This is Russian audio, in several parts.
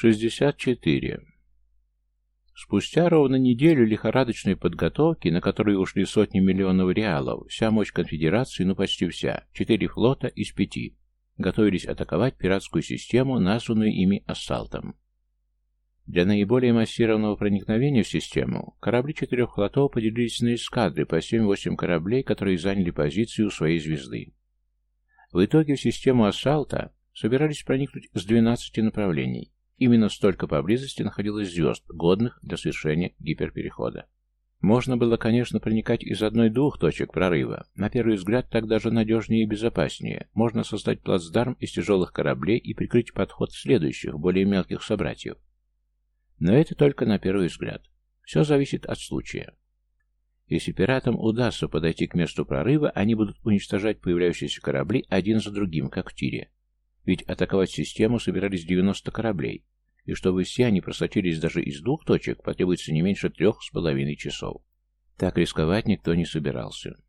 64. Спустя ровно неделю лихорадочной подготовки, на которую ушли сотни миллионов реалов, вся мощь конфедерации, ну почти вся, четыре флота из пяти, готовились атаковать пиратскую систему, названную ими «Ассалтом». Для наиболее массированного проникновения в систему корабли четырех флотов поделились на эскадры по 7-8 кораблей, которые заняли позиции у своей звезды. В итоге в систему «Ассалта» собирались проникнуть с 12 направлений. Именно столько поблизости находилось звезд, годных для совершения гиперперехода. Можно было, конечно, проникать из одной-двух точек прорыва. На первый взгляд, так даже надежнее и безопаснее. Можно создать плацдарм из тяжелых кораблей и прикрыть подход следующих, более мелких собратьев. Но это только на первый взгляд. Все зависит от случая. Если пиратам удастся подойти к месту прорыва, они будут уничтожать появляющиеся корабли один за другим, как в тире. Ведь атаковать систему собирались 90 кораблей, и чтобы все они просочились даже из двух точек, потребуется не меньше трех с половиной часов. Так рисковать никто не собирался.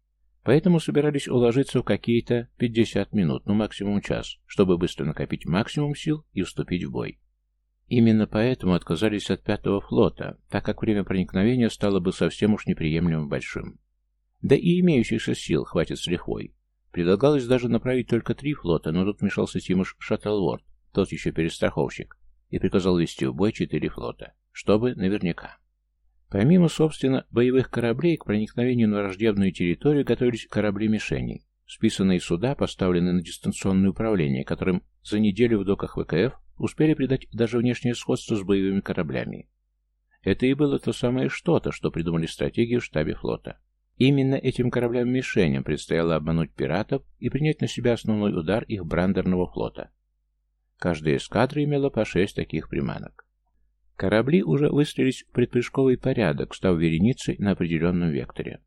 Поэтому собирались уложиться в какие-то 50 минут, ну максимум час, чтобы быстро накопить максимум сил и вступить в бой. Именно поэтому отказались от пятого флота, так как время проникновения стало бы совсем уж неприемлемо большим. Да и имеющихся сил хватит с лихвой, Предлагалось даже направить только три флота, но тут вмешался Тимуш Шаттлворд, тот еще перестраховщик, и приказал вести в бой четыре флота, чтобы наверняка. Помимо, собственно, боевых кораблей, к проникновению на враждебную территорию готовились корабли-мишени. Списанные суда, поставленные на дистанционное управление, которым за неделю в доках ВКФ успели придать даже внешнее сходство с боевыми кораблями. Это и было то самое что-то, что придумали стратегию в штабе флота. Именно этим кораблям-мишеням предстояло обмануть пиратов и принять на себя основной удар их брандерного флота. Каждая эскадра имела по шесть таких приманок. Корабли уже выстроились в предпрыжковый порядок, став вереницей на определенном векторе.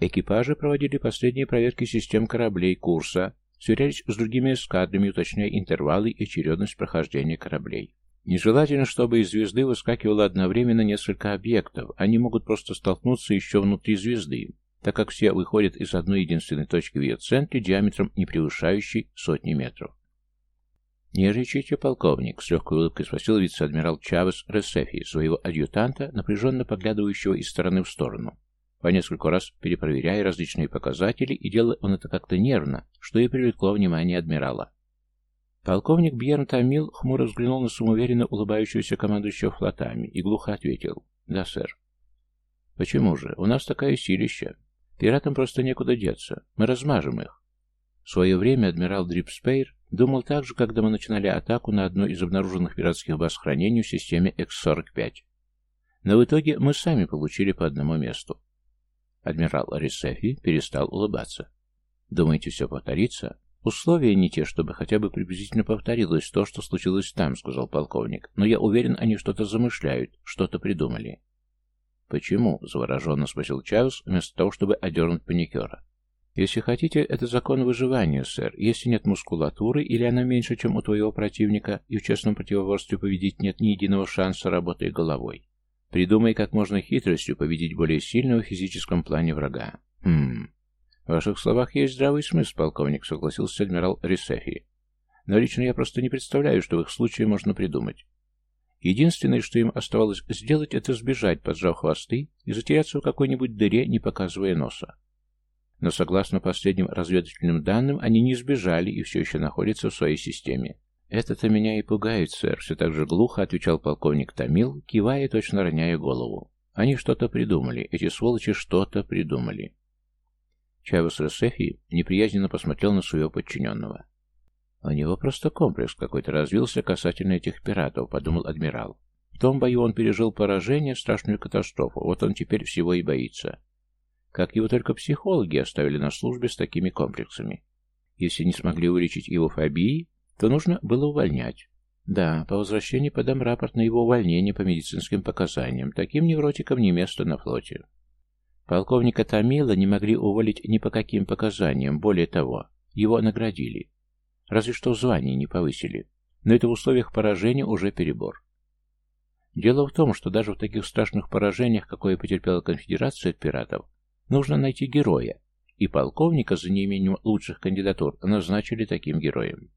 Экипажи проводили последние проверки систем кораблей курса, сверялись с другими эскадрами, уточняя интервалы и очередность прохождения кораблей. Нежелательно, чтобы из звезды выскакивало одновременно несколько объектов, они могут просто столкнуться еще внутри звезды, так как все выходят из одной единственной точки в ее центре диаметром не превышающей сотни метров. «Нервничайте, полковник», — с легкой улыбкой спросил вице-адмирал Чавес Ресефи, своего адъютанта, напряженно поглядывающего из стороны в сторону, по нескольку раз перепроверяя различные показатели, и делая он это как-то нервно, что и привлекло внимание адмирала. Полковник Бьерн Тамил хмуро взглянул на самоуверенно улыбающегося командующего флотами и глухо ответил «Да, сэр». «Почему же? У нас такая силища. Пиратам просто некуда деться. Мы размажем их. В свое время адмирал Дрипспейр думал так же, когда мы начинали атаку на одной из обнаруженных пиратских баз хранения в системе X-45. Но в итоге мы сами получили по одному месту. Адмирал Рисефи перестал улыбаться. Думаете, все повторится? Условия не те, чтобы хотя бы приблизительно повторилось то, что случилось там, сказал полковник. Но я уверен, они что-то замышляют, что-то придумали. «Почему?» — завороженно спросил Чарльз, вместо того, чтобы одернуть паникера. «Если хотите, это закон выживания, сэр. Если нет мускулатуры, или она меньше, чем у твоего противника, и в честном противоборстве победить нет ни единого шанса, работая головой. Придумай, как можно хитростью победить более сильного в физическом плане врага. Хм... В ваших словах есть здравый смысл, полковник, согласился адмирал Рисефи. Но лично я просто не представляю, что в их случае можно придумать. Единственное, что им оставалось сделать, это сбежать, поджав хвосты, и затеряться в какой-нибудь дыре, не показывая носа. Но согласно последним разведывательным данным, они не сбежали и все еще находятся в своей системе. «Это-то меня и пугает, сэр», — все так же глухо отвечал полковник Томил, кивая, точно роняя голову. «Они что-то придумали, эти сволочи что-то придумали». Чавес Ресефи неприязненно посмотрел на своего подчиненного. У него просто комплекс какой-то развился касательно этих пиратов, подумал адмирал. В том бою он пережил поражение, страшную катастрофу, вот он теперь всего и боится. Как его только психологи оставили на службе с такими комплексами. Если не смогли вылечить его фобии, то нужно было увольнять. Да, по возвращении подам рапорт на его увольнение по медицинским показаниям. Таким невротикам не место на флоте. Полковника Томила не могли уволить ни по каким показаниям, более того, его наградили. Разве что в звании не повысили. Но это в условиях поражения уже перебор. Дело в том, что даже в таких страшных поражениях, какое потерпела конфедерация от пиратов, нужно найти героя, и полковника за неимением лучших кандидатур назначили таким героем.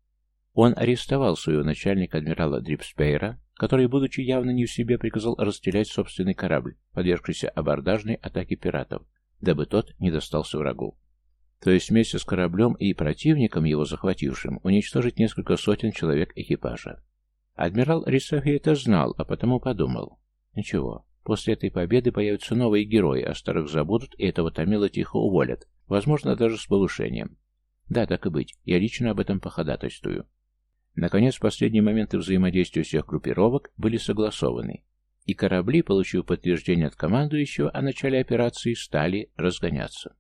Он арестовал своего начальника адмирала Дрипспейра, который, будучи явно не в себе, приказал расстрелять собственный корабль, подвергшийся абордажной атаке пиратов, дабы тот не достался врагу. То есть вместе с кораблем и противником, его захватившим, уничтожить несколько сотен человек экипажа. Адмирал Рисофи это знал, а потому подумал. Ничего, после этой победы появятся новые герои, а старых забудут, и этого Томила тихо уволят, возможно, даже с повышением. Да, так и быть, я лично об этом походатайствую. Наконец, последние моменты взаимодействия всех группировок были согласованы, и корабли, получив подтверждение от командующего о начале операции, стали разгоняться.